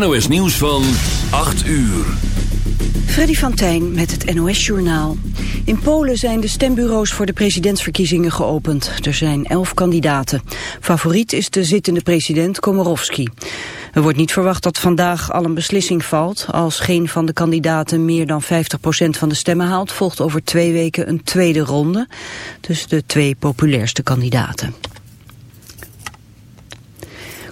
NOS Nieuws van 8 uur. Freddy van Tijn met het NOS Journaal. In Polen zijn de stembureaus voor de presidentsverkiezingen geopend. Er zijn elf kandidaten. Favoriet is de zittende president Komorowski. Er wordt niet verwacht dat vandaag al een beslissing valt. Als geen van de kandidaten meer dan 50% van de stemmen haalt... volgt over twee weken een tweede ronde tussen de twee populairste kandidaten.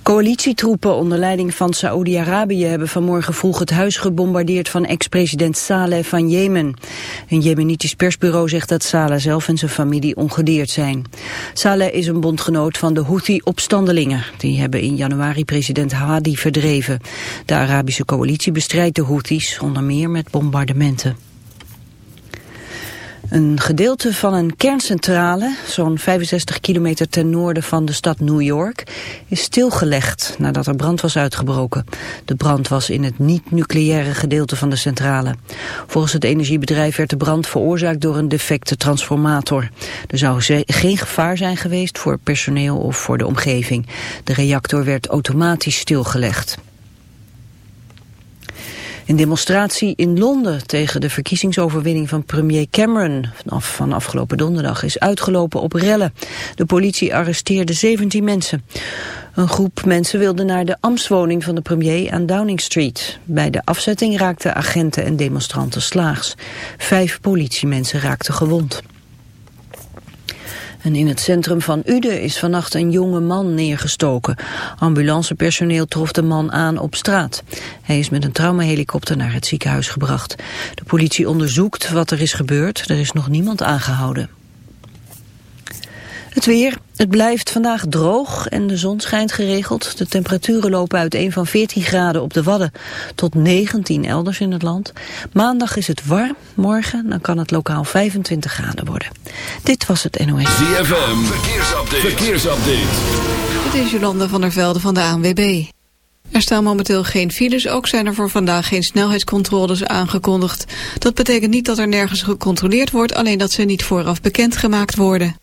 Coalitietroepen onder leiding van Saoedi-Arabië hebben vanmorgen vroeg het huis gebombardeerd van ex-president Saleh van Jemen. Een Jemenitisch persbureau zegt dat Saleh zelf en zijn familie ongedeerd zijn. Saleh is een bondgenoot van de Houthi-opstandelingen. Die hebben in januari president Hadi verdreven. De Arabische coalitie bestrijdt de Houthis onder meer met bombardementen. Een gedeelte van een kerncentrale, zo'n 65 kilometer ten noorden van de stad New York, is stilgelegd nadat er brand was uitgebroken. De brand was in het niet-nucleaire gedeelte van de centrale. Volgens het energiebedrijf werd de brand veroorzaakt door een defecte transformator. Er zou geen gevaar zijn geweest voor personeel of voor de omgeving. De reactor werd automatisch stilgelegd. Een demonstratie in Londen tegen de verkiezingsoverwinning van premier Cameron vanaf van afgelopen donderdag is uitgelopen op rellen. De politie arresteerde 17 mensen. Een groep mensen wilde naar de ambtswoning van de premier aan Downing Street. Bij de afzetting raakten agenten en demonstranten slaags. Vijf politiemensen raakten gewond. En in het centrum van Uden is vannacht een jonge man neergestoken. Ambulancepersoneel trof de man aan op straat. Hij is met een traumahelikopter naar het ziekenhuis gebracht. De politie onderzoekt wat er is gebeurd. Er is nog niemand aangehouden. Het weer. Het blijft vandaag droog en de zon schijnt geregeld. De temperaturen lopen uiteen van 14 graden op de Wadden tot 19 elders in het land. Maandag is het warm. Morgen dan kan het lokaal 25 graden worden. Dit was het NOS. ZFM. Verkeersupdate. Verkeersupdate. Het is Jolanda van der Velde van de ANWB. Er staan momenteel geen files, ook zijn er voor vandaag geen snelheidscontroles aangekondigd. Dat betekent niet dat er nergens gecontroleerd wordt, alleen dat ze niet vooraf bekendgemaakt worden.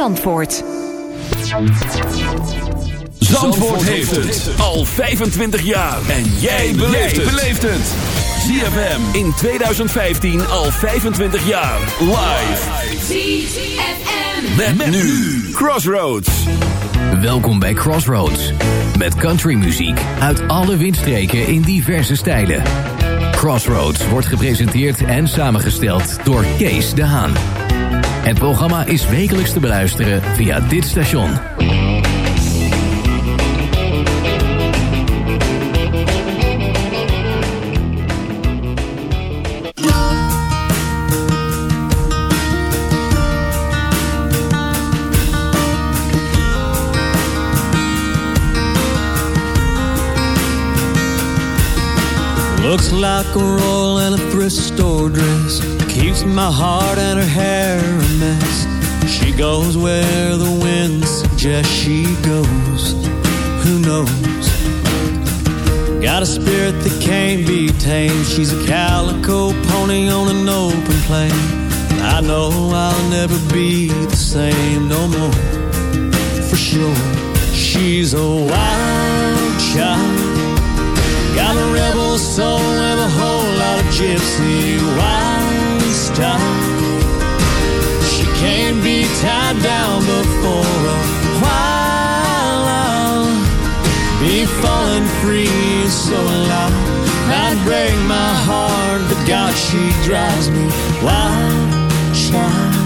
Zandvoort. Zandvoort heeft het al 25 jaar. En jij beleeft het. ZFM in 2015 al 25 jaar. Live. ZFM. Met, met nu Crossroads. Welkom bij Crossroads. Met countrymuziek uit alle windstreken in diverse stijlen. Crossroads wordt gepresenteerd en samengesteld door Kees de Haan. Het programma is wekelijks te beluisteren via dit station. Looks like a roll in a thrift store dress Keeps my heart and her hair a mess She goes where the wind suggests she goes Who knows Got a spirit that can't be tamed. She's a calico pony on an open plain. I know I'll never be the same no more. For sure, she's a wild child. Got a rebel soul and a whole lot of gypsy wild style. She can't be tied down before a while. I'll be falling free so loud. Might break my heart, but God, she drives me wild child.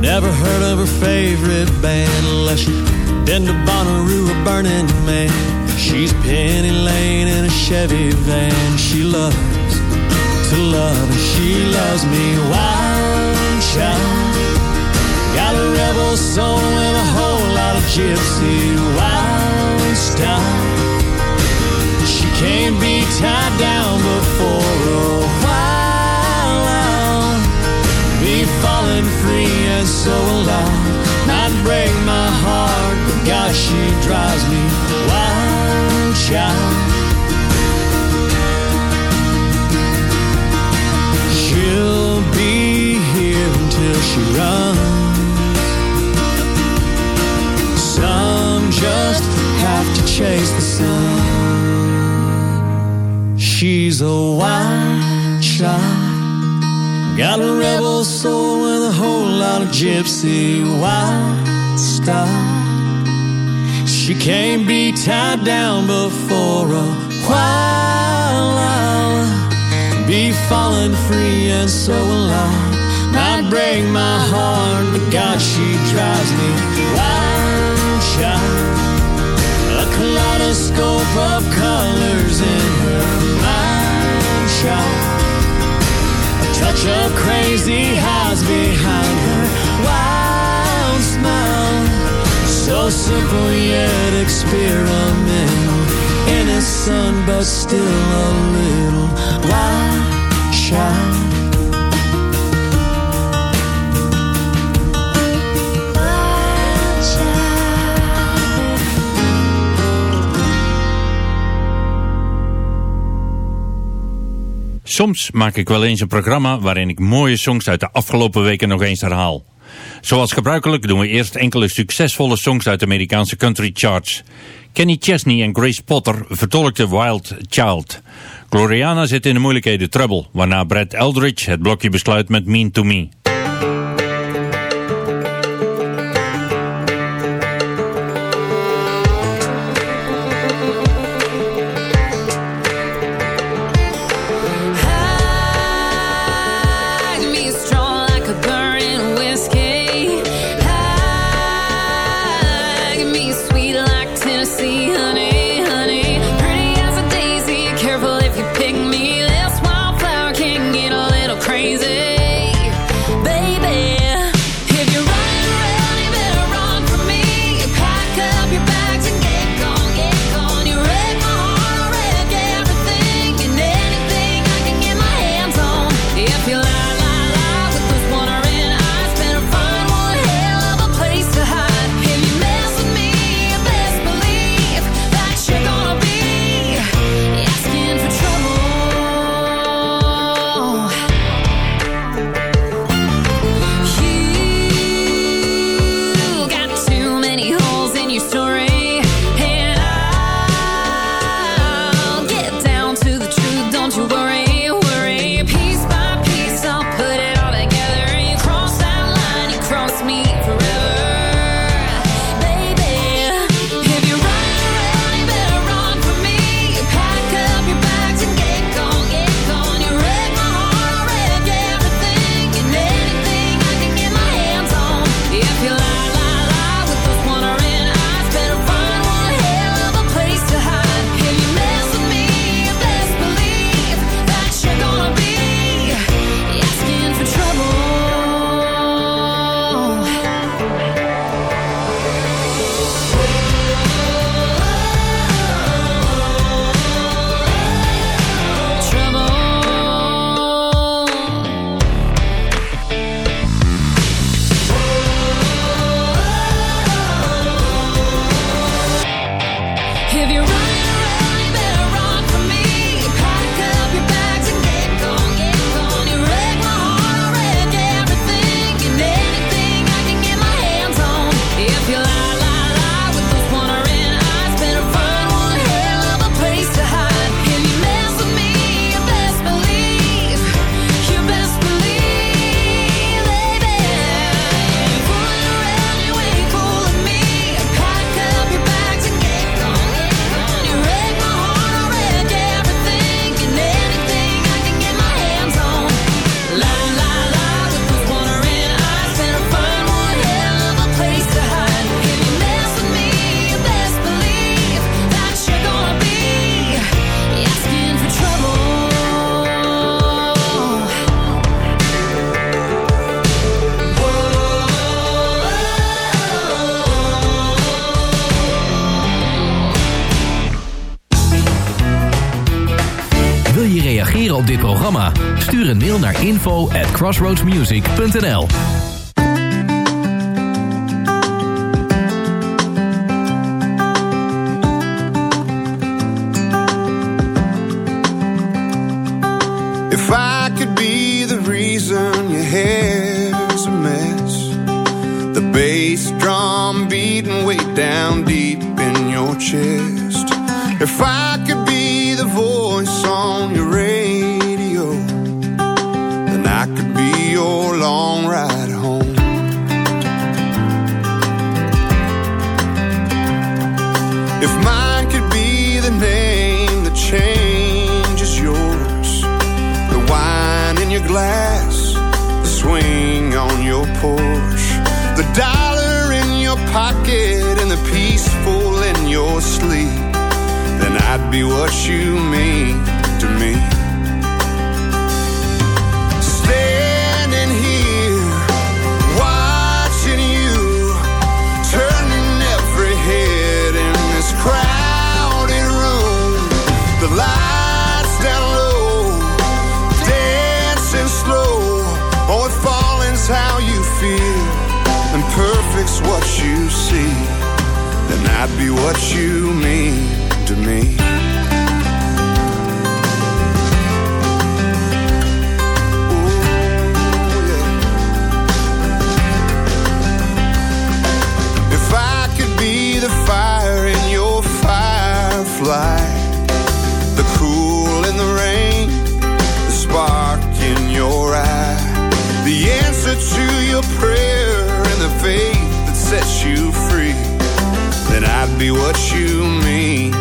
Never heard of her favorite band unless you've been to Bonnaroo or Burning Man. She's Penny Lane in a Chevy van. She loves to love and she loves me wild child. Got a rebel soul and a whole lot of gypsy wild style. She can't be tied down before a while. I'll be falling free and so alive. Might break my heart, but God, she drives me wild, child. She'll be here until she runs. Some just have to chase the sun. She's a wild child. Got a rebel soul with a whole lot of gypsy wild style. She can't be tied down before a while. I'll be falling free and so alive. Might break my heart, but God, she drives me wild child. A kaleidoscope of colors in her mind child. A touch of crazy highs behind Simple yet experimental. Innocent but still a little. Soms maak ik wel eens een programma waarin ik mooie songs uit de afgelopen weken nog eens herhaal. Zoals gebruikelijk doen we eerst enkele succesvolle songs uit de Amerikaanse country charts. Kenny Chesney en Grace Potter vertolkten Wild Child. Gloriana zit in de moeilijkheden Trouble, waarna Brad Eldridge het blokje besluit met Mean to Me. Stuur een mail naar info at crossroadsmusic.nl If I could be the reason your hair's a mess, the bass drum beating way down deep in your chest. If I dollar in your pocket, and the peaceful in your sleep, then I'd be what you mean be what you mean to me. If I could be the fire in your firefly, the cool in the rain, the spark in your eye, the answer to your prayer, and the faith that sets you free, be what you mean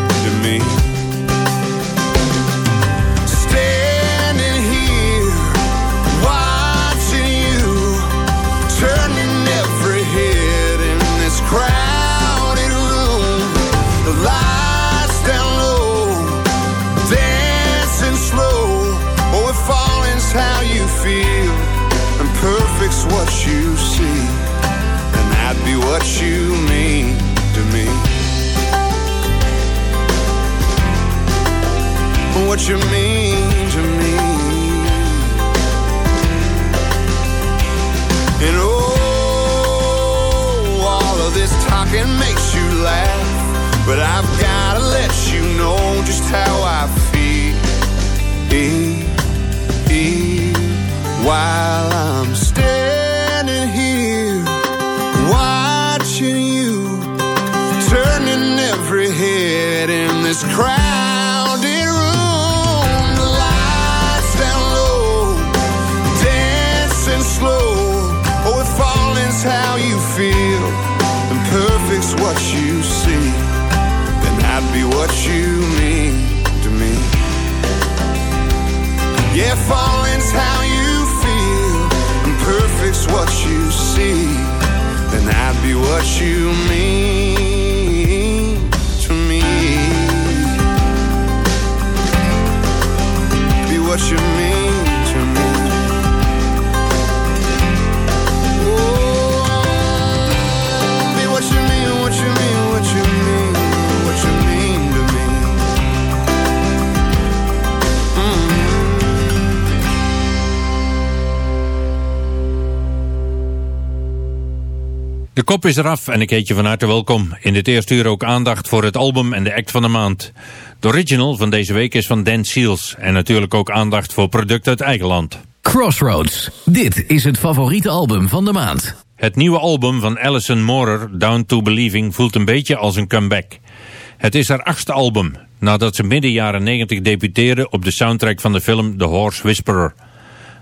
De kop is eraf en ik heet je van harte welkom. In dit eerste uur ook aandacht voor het album en de act van de maand. De original van deze week is van Dan Seals. En natuurlijk ook aandacht voor producten uit eigen land. Crossroads. Dit is het favoriete album van de maand. Het nieuwe album van Alison Moorer, Down to Believing, voelt een beetje als een comeback. Het is haar achtste album, nadat ze midden jaren 90 debuteerde op de soundtrack van de film The Horse Whisperer.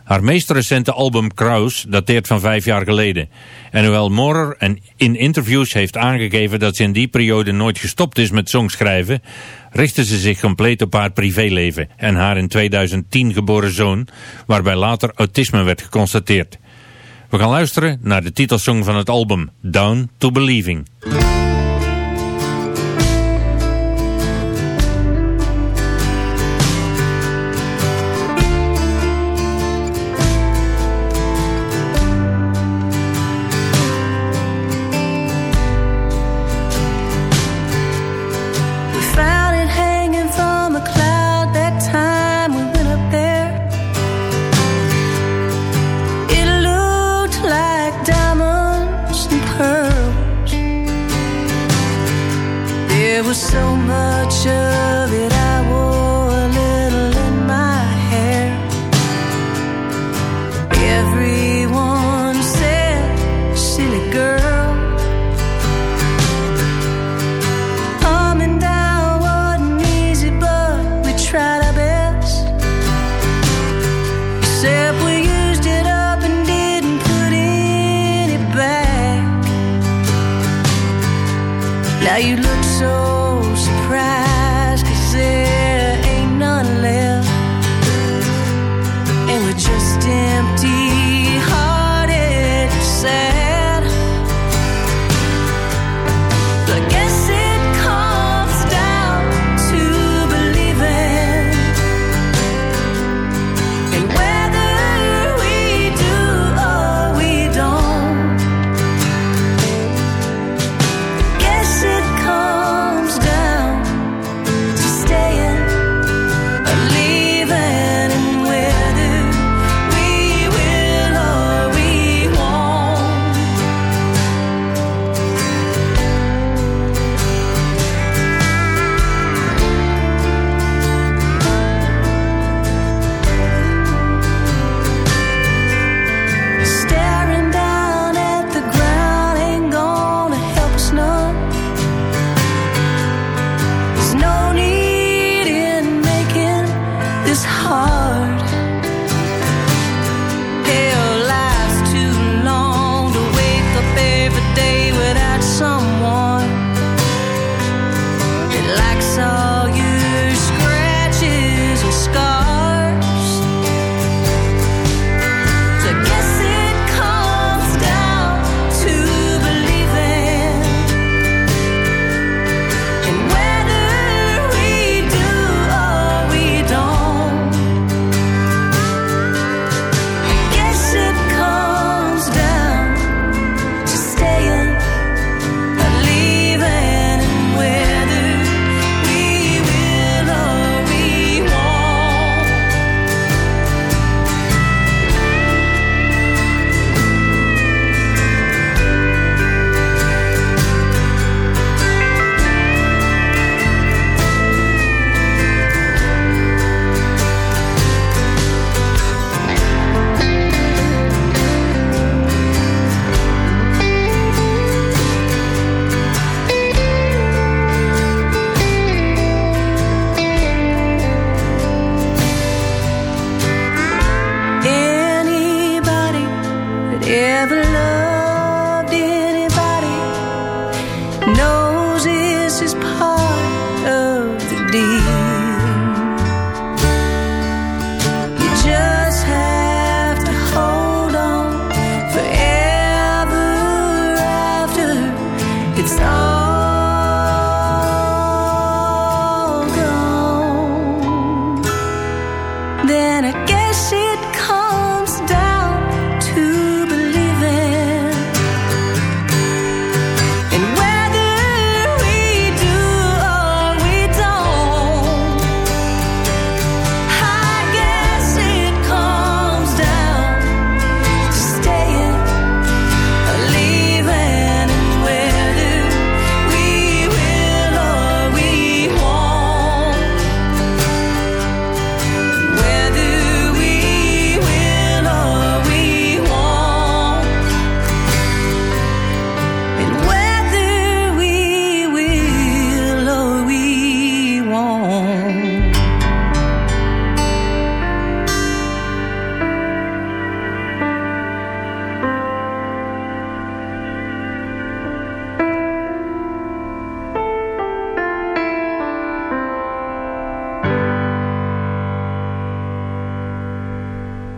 Haar meest recente album Kraus dateert van vijf jaar geleden. En hoewel Moorer in interviews heeft aangegeven dat ze in die periode nooit gestopt is met songschrijven, richtte ze zich compleet op haar privéleven en haar in 2010 geboren zoon, waarbij later autisme werd geconstateerd. We gaan luisteren naar de titelsong van het album, Down to Believing.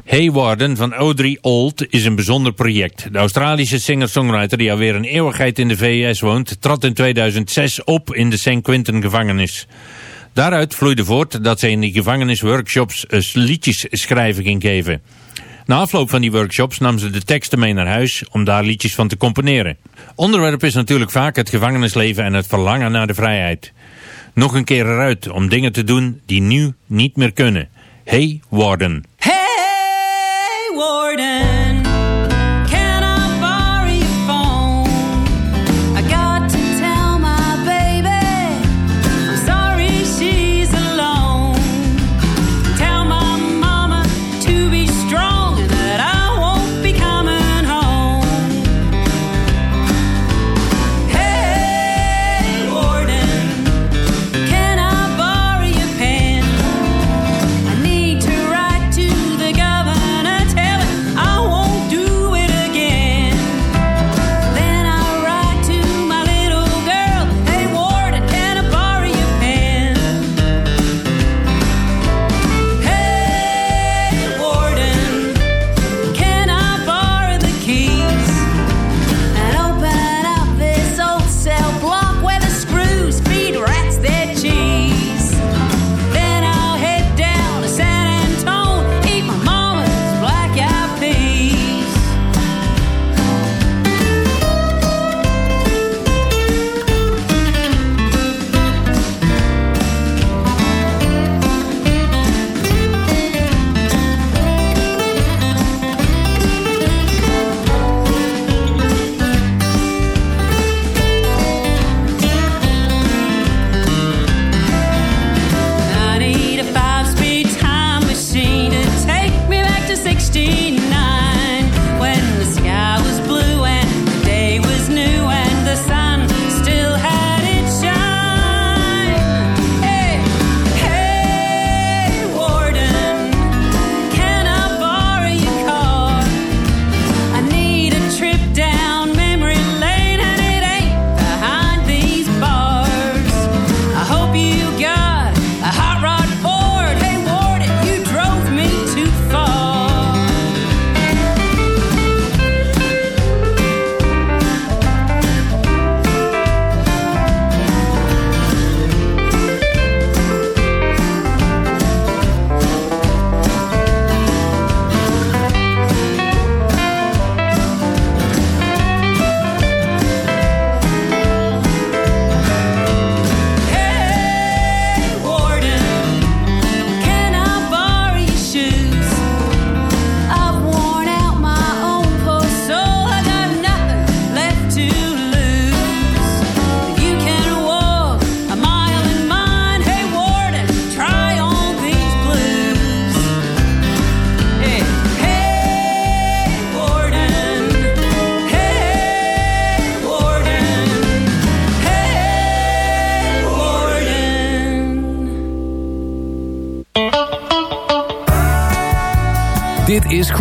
Hey Warden van Audrey Old is een bijzonder project. De Australische singer-songwriter die alweer een eeuwigheid in de VS woont... trad in 2006 op in de St. Quentin-gevangenis. Daaruit vloeide voort dat zij in die gevangenisworkshops eh, liedjes schrijven ging geven. Na afloop van die workshops nam ze de teksten mee naar huis om daar liedjes van te componeren. Onderwerp is natuurlijk vaak het gevangenisleven en het verlangen naar de vrijheid. Nog een keer eruit om dingen te doen die nu niet meer kunnen. Hey Warden.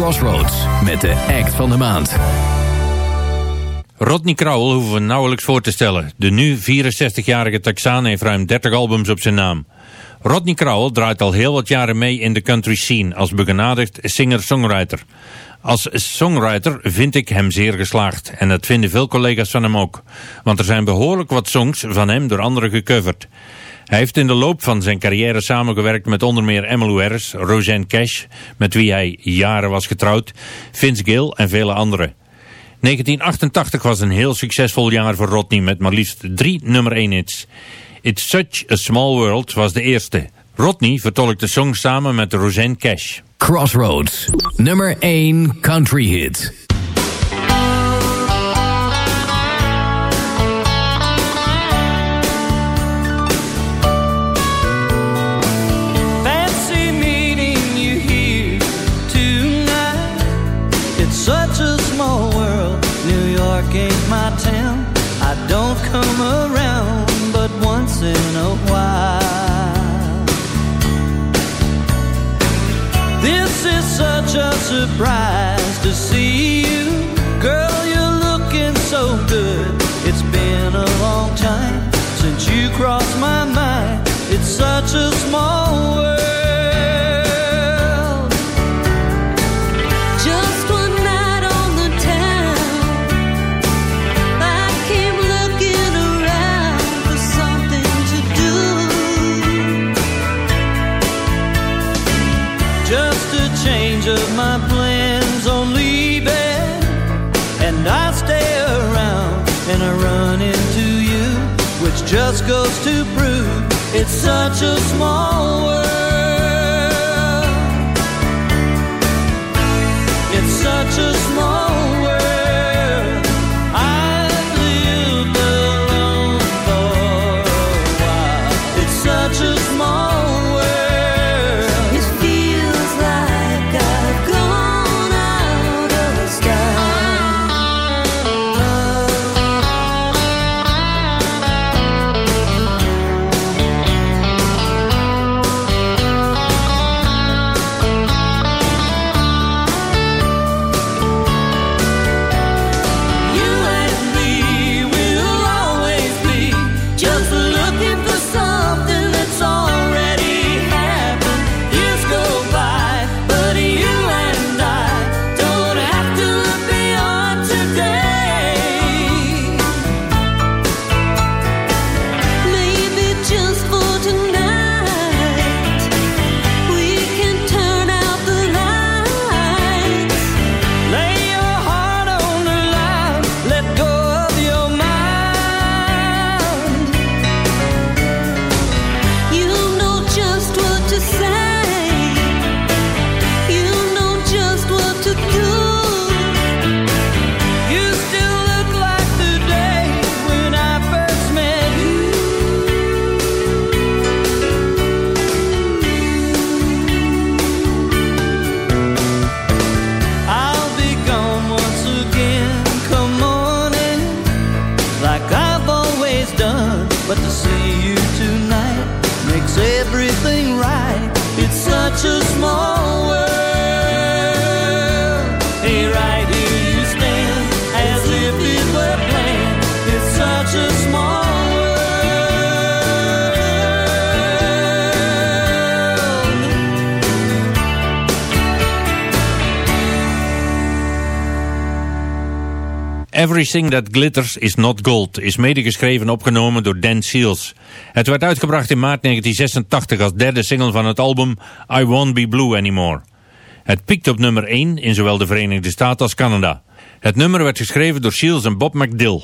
Crossroads met de act van de maand. Rodney Crowell hoeven we nauwelijks voor te stellen. De nu 64-jarige Texaan heeft ruim 30 albums op zijn naam. Rodney Crowell draait al heel wat jaren mee in de country scene als begenadigd singer-songwriter. Als songwriter vind ik hem zeer geslaagd en dat vinden veel collega's van hem ook. Want er zijn behoorlijk wat songs van hem door anderen gecoverd. Hij heeft in de loop van zijn carrière samengewerkt met onder meer Emmylou Harris, Roseanne Cash, met wie hij jaren was getrouwd, Vince Gill en vele anderen. 1988 was een heel succesvol jaar voor Rodney met maar liefst drie nummer 1 hits. It's Such a Small World was de eerste. Rodney vertolkt de song samen met Roseanne Cash. Crossroads, nummer 1 country hit. Come around but once in a while. This is such a surprise such a small world. Everything That Glitters Is Not Gold is medegeschreven en opgenomen door Dan Seals. Het werd uitgebracht in maart 1986 als derde single van het album I Won't Be Blue Anymore. Het piekt op nummer 1 in zowel de Verenigde Staten als Canada. Het nummer werd geschreven door Seals en Bob McDill.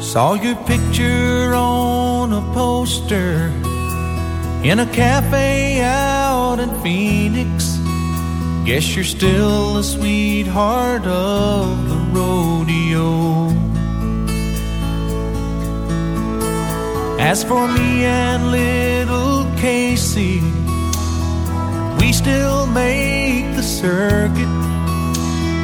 Saw your picture on a poster in a cafe out in Phoenix. Guess you're still the sweetheart of the rodeo. As for me and little Casey, we still make the circuit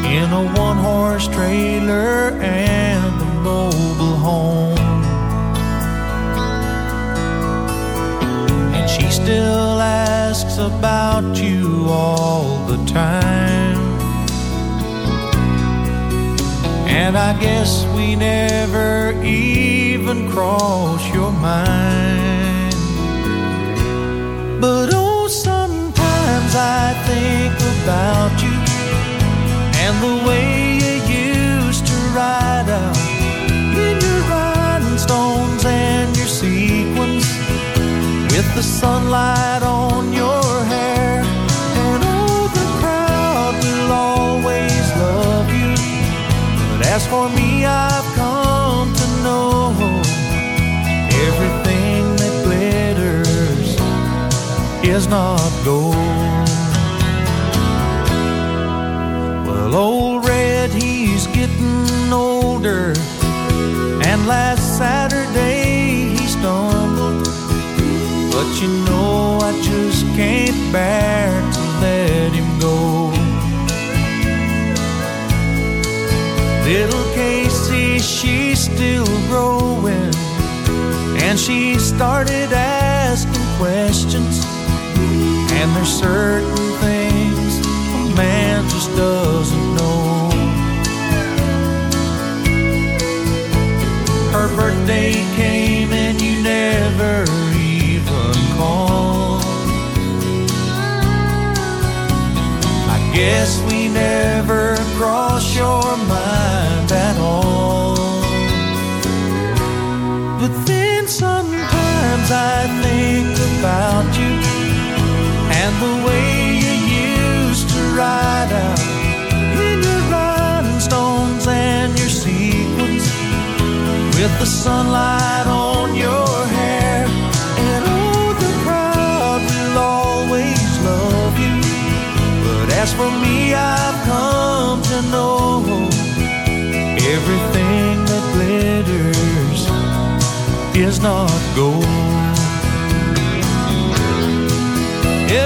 in a one horse trailer and a mobile home. Still asks about you all the time. And I guess we never even cross your mind. But oh, sometimes I think about you and the way you used to ride out with the sunlight on your hair. And oh, the crowd will always love you. But as for me, I've come to know everything that glitters is not gold. Well, old Red, he's getting older. And last But you know, I just can't bear to let him go. Little Casey, she's still growing. And she started asking questions. And there's certain things a man just doesn't guess we never crossed your mind at all. But then sometimes I think about you and the way you used to ride out in your rhinestones and your sequins with the sunlight on is not gold.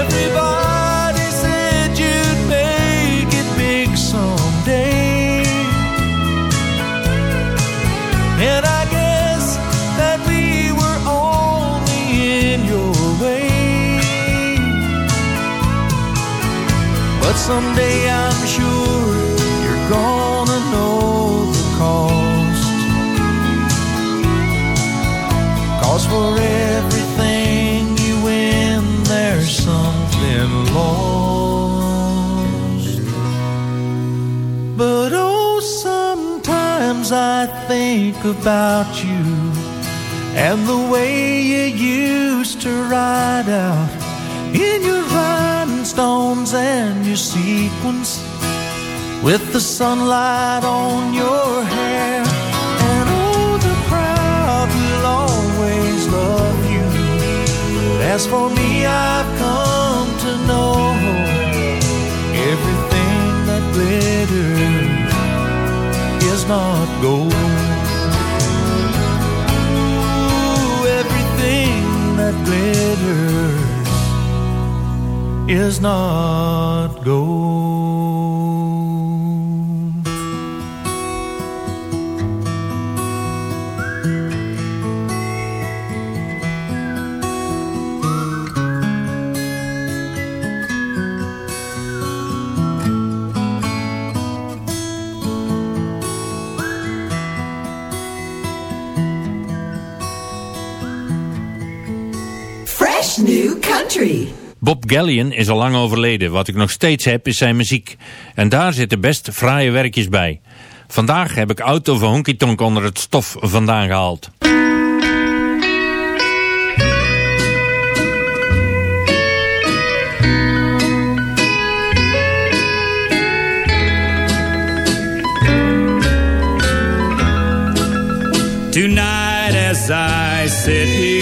Everybody said you'd make it big someday. And I guess that we were only in your way. But someday I'm about you and the way you used to ride out in your rhinestones and your sequins with the sunlight on your hair. And oh, the crowd will always love you. But as for me, I've come to know everything that glitters is not gold. Is not gold. Country. Bob Gallion is al lang overleden. Wat ik nog steeds heb is zijn muziek. En daar zitten best fraaie werkjes bij. Vandaag heb ik Auto van Honky Tonk onder het stof vandaan gehaald. Tonight, as I sit here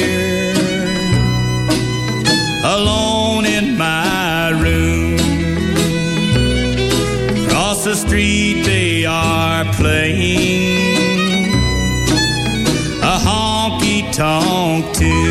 street they are playing a honky tonk tune.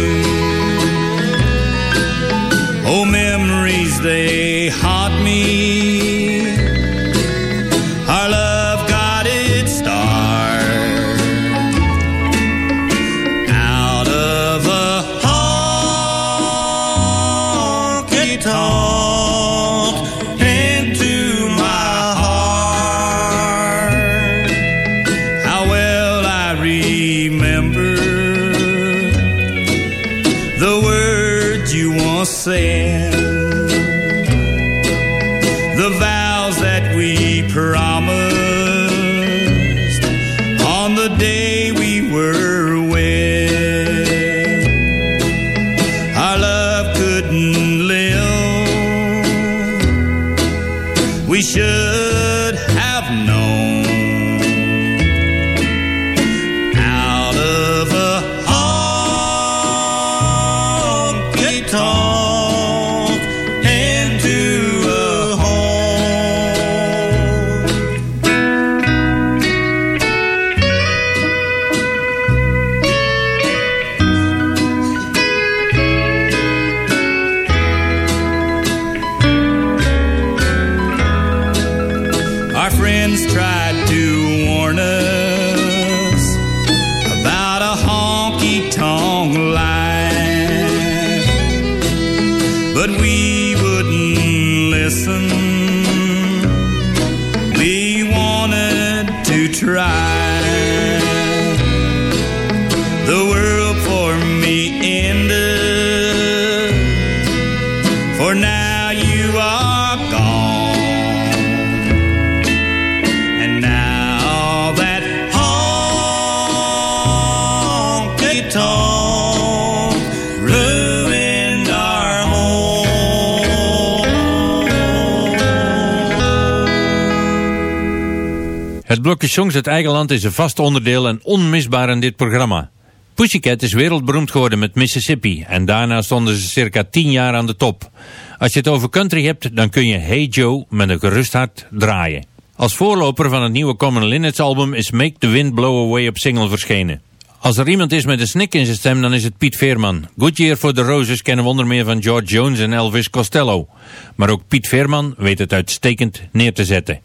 The world for me ended, for now Het blokje songs uit eigen land is een vast onderdeel en onmisbaar in dit programma. Pussycat is wereldberoemd geworden met Mississippi en daarna stonden ze circa 10 jaar aan de top. Als je het over country hebt, dan kun je Hey Joe met een gerust hart draaien. Als voorloper van het nieuwe Common Linnets album is Make the Wind Blow Away op single verschenen. Als er iemand is met een snik in zijn stem, dan is het Piet Veerman. Good Year for the Roses kennen we onder meer van George Jones en Elvis Costello. Maar ook Piet Veerman weet het uitstekend neer te zetten.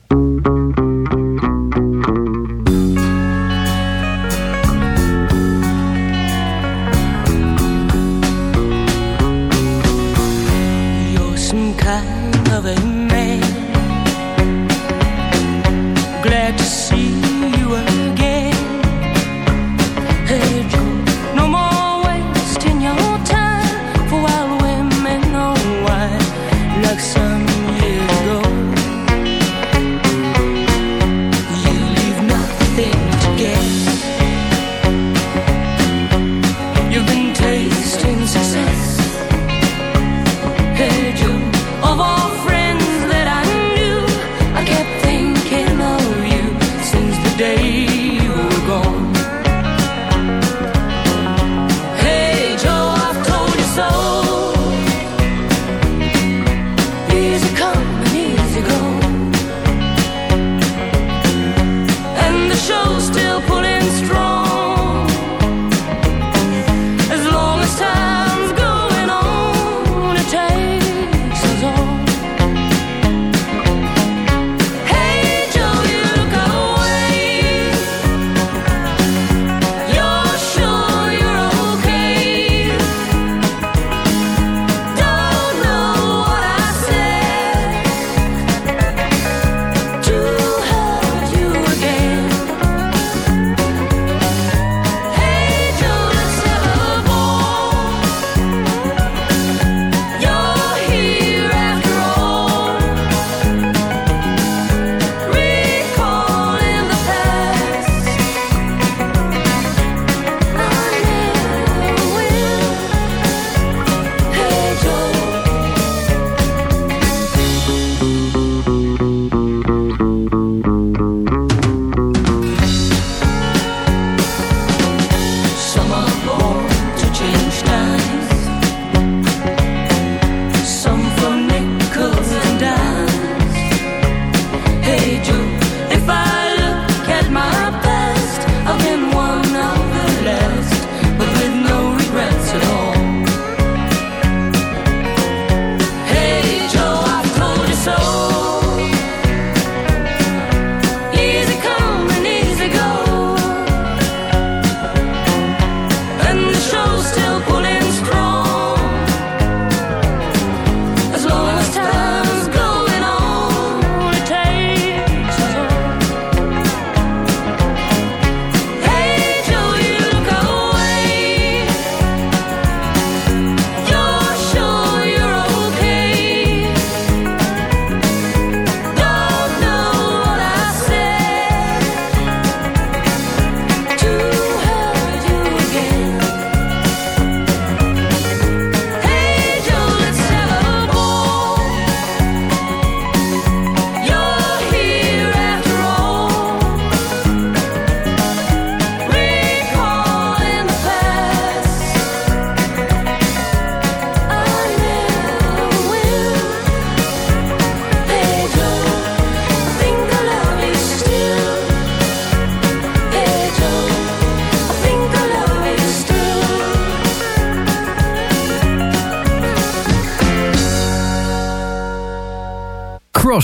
as you come.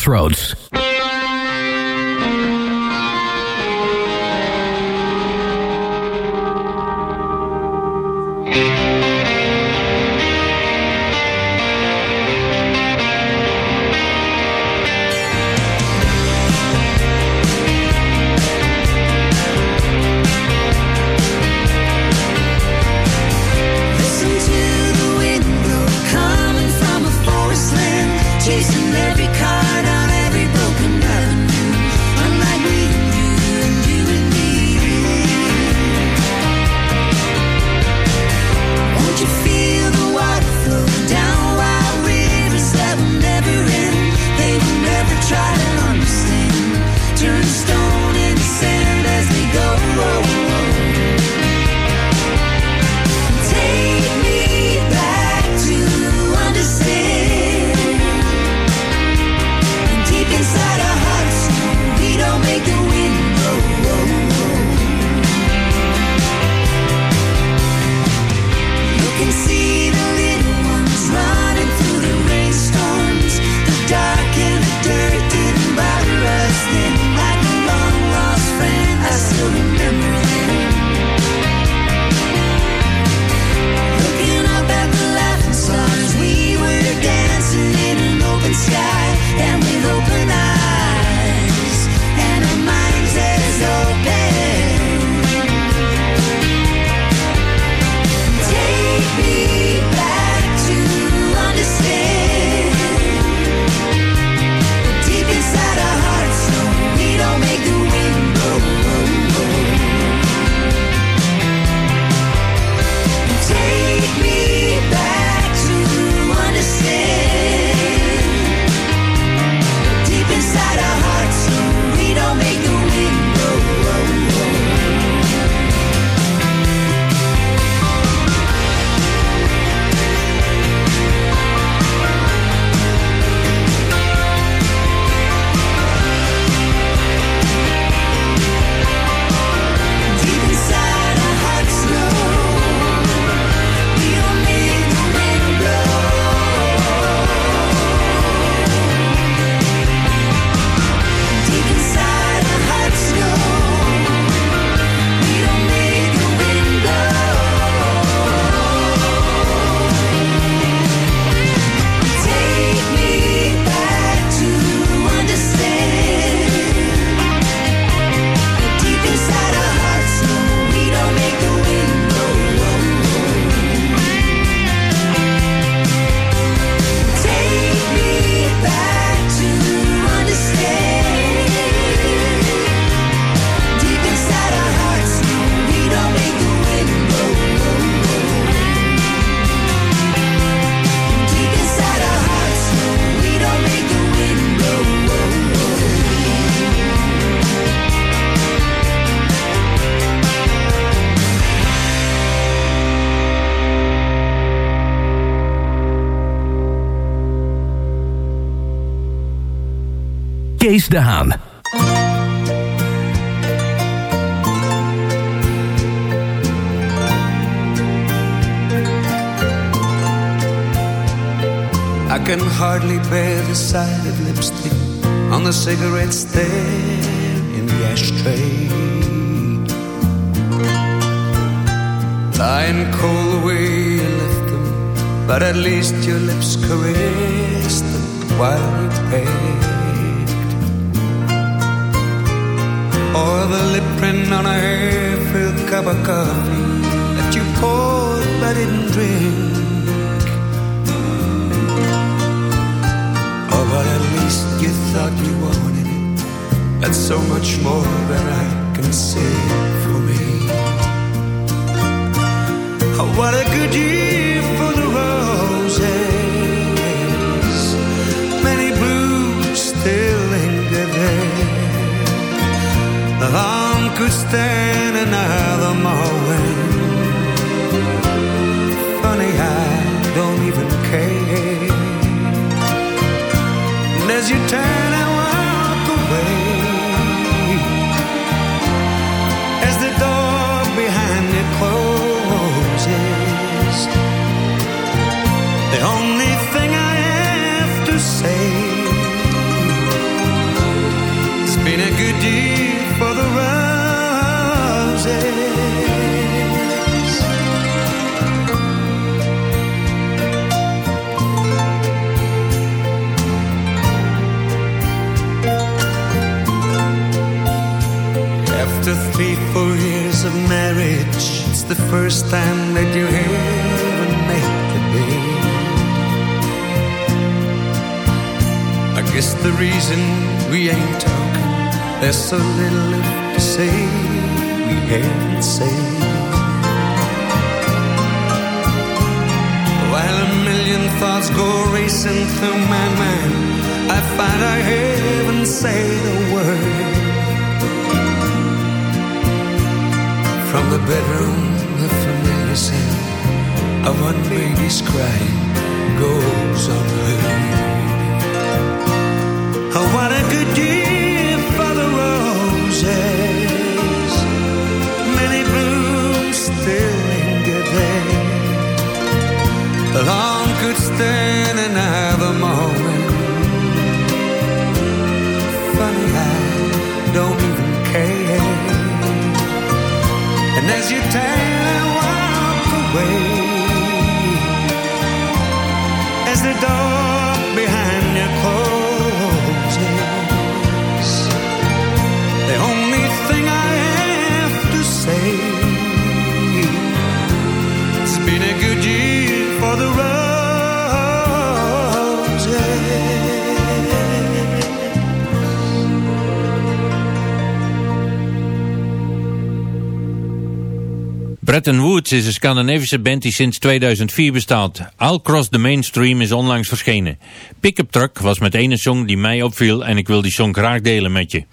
Crossroads. I can hardly bear the sight of lipstick on the cigarette stand in the ashtray. Lying cold the way you left them, but at least your lips caressed them while you prayed. Or the lip print on a half-filled cup of coffee That you poured but didn't drink. Oh, but at least you thought you wanted it. That's so much more than I can say for me. Oh, what a good year. could stand another morning. Funny, I don't even care. And as you turn so little left to say we haven't said. While a million thoughts go racing through my mind, I find I haven't said a word. From the bedroom, the familiar sound of one baby's crying goes unheard. Oh, what a good year roses. Many blooms still linger there. Long could stand another moment. Funny, I don't even care. And as you turn and walk away, as the door a good year for the roses. Bretton Woods is een Scandinavische band die sinds 2004 bestaat. I'll Cross the Mainstream is onlangs verschenen. Pickup Truck was met ene song die mij opviel en ik wil die song graag delen met je.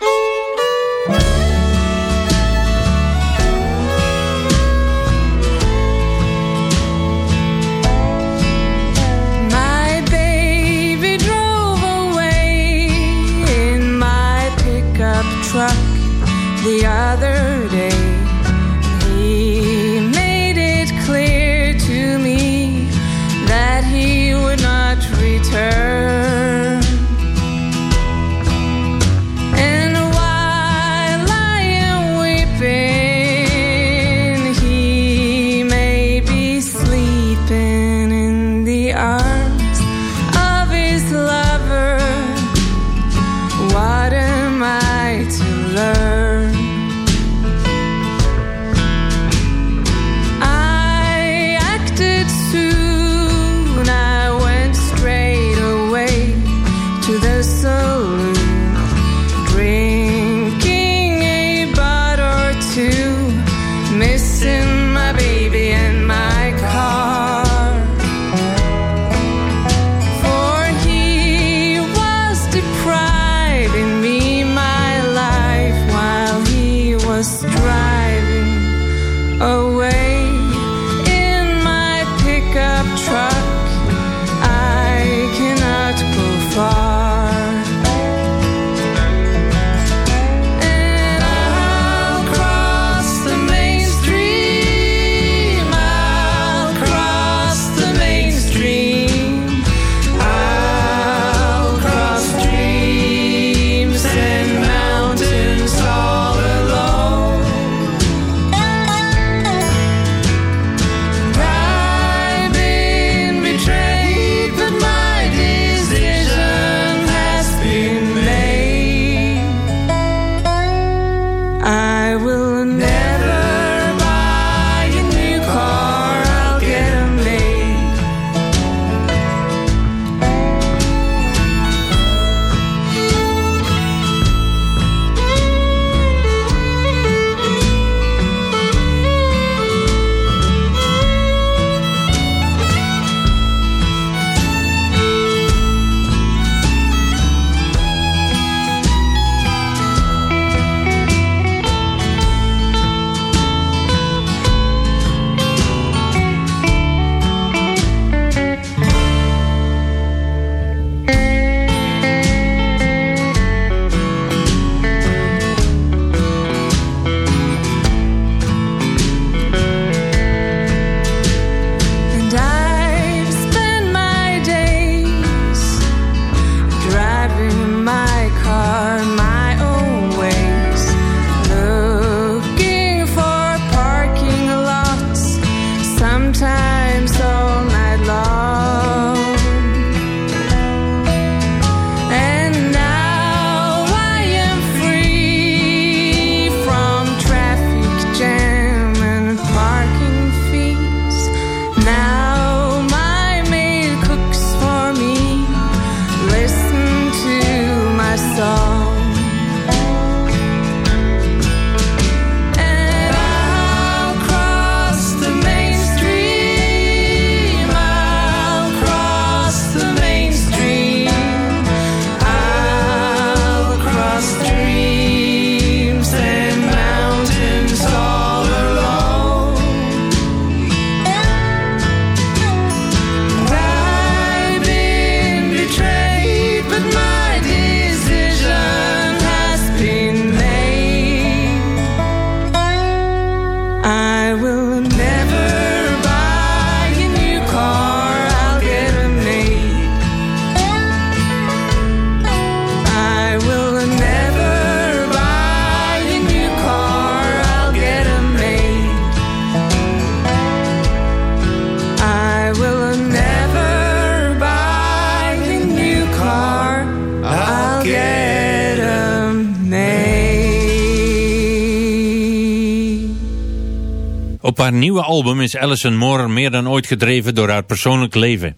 is Alison Moore meer dan ooit gedreven door haar persoonlijk leven.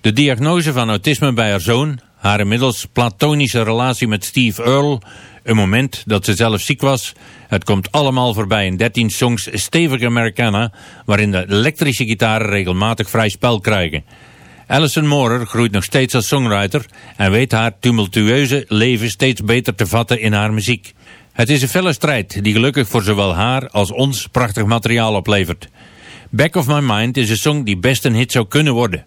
De diagnose van autisme bij haar zoon, haar inmiddels platonische relatie met Steve Earle, een moment dat ze zelf ziek was, het komt allemaal voorbij in 13 songs Stevig Americana, waarin de elektrische gitaren regelmatig vrij spel krijgen. Alison Moore groeit nog steeds als songwriter en weet haar tumultueuze leven steeds beter te vatten in haar muziek. Het is een felle strijd die gelukkig voor zowel haar als ons prachtig materiaal oplevert. Back of My Mind is een song die best een hit zou kunnen worden.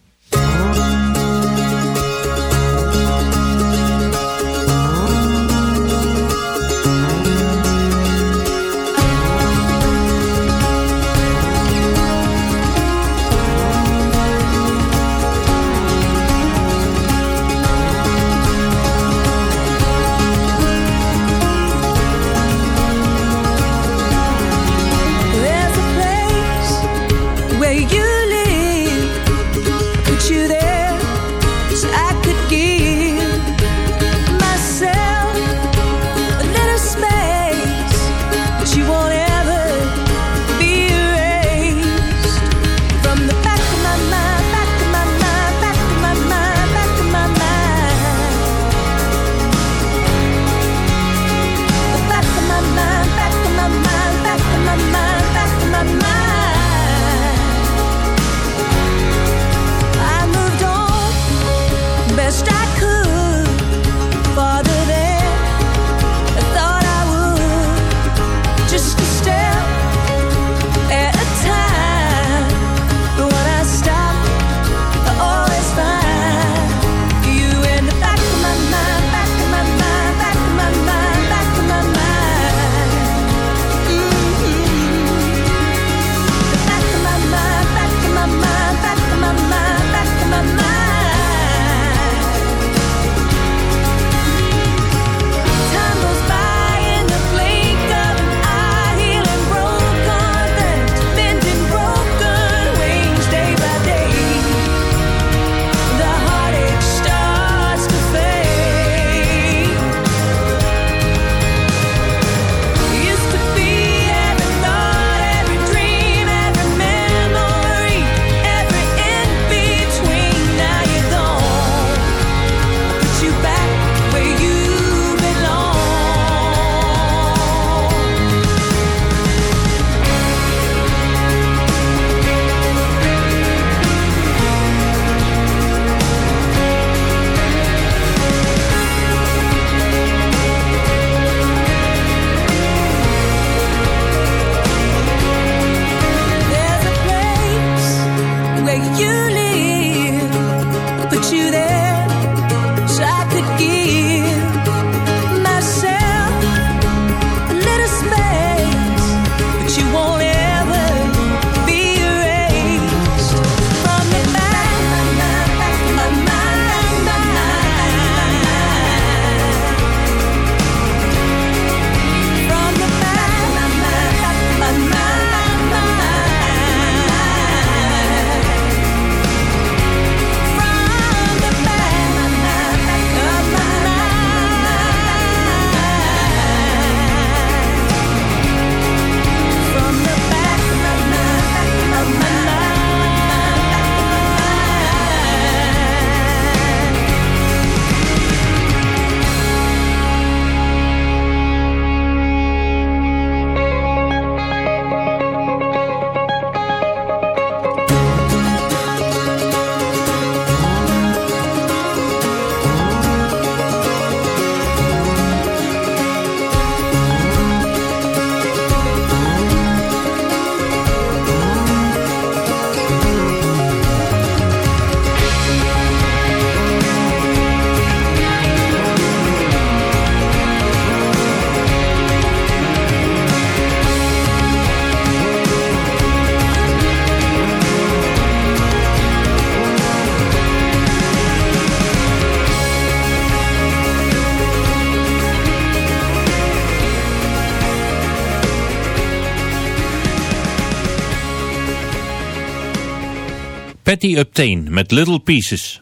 Uptain met Little Pieces.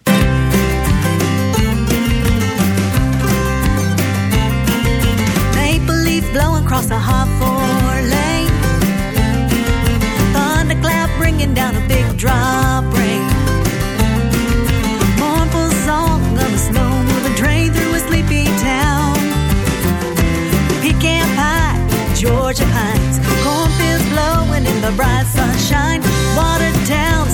Maple leaf blowing across a hot four-lane. Thundercloud bringing down a big drop rain Mournful song of a slow-moving train through a sleepy town Pecan pie, Georgia pines Cornfields blowing in the bright sunshine Water towns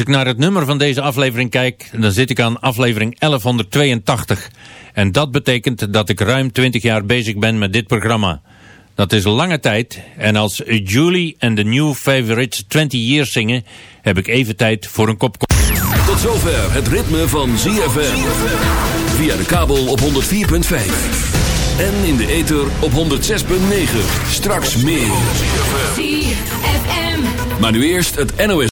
ik naar het nummer van deze aflevering kijk, dan zit ik aan aflevering 1182. En dat betekent dat ik ruim 20 jaar bezig ben met dit programma. Dat is lange tijd en als Julie en de New Favorites 20 Years zingen... heb ik even tijd voor een kop koffie. Tot zover het ritme van ZFM. Via de kabel op 104.5. En in de ether op 106.9. Straks meer. Maar nu eerst het NOS.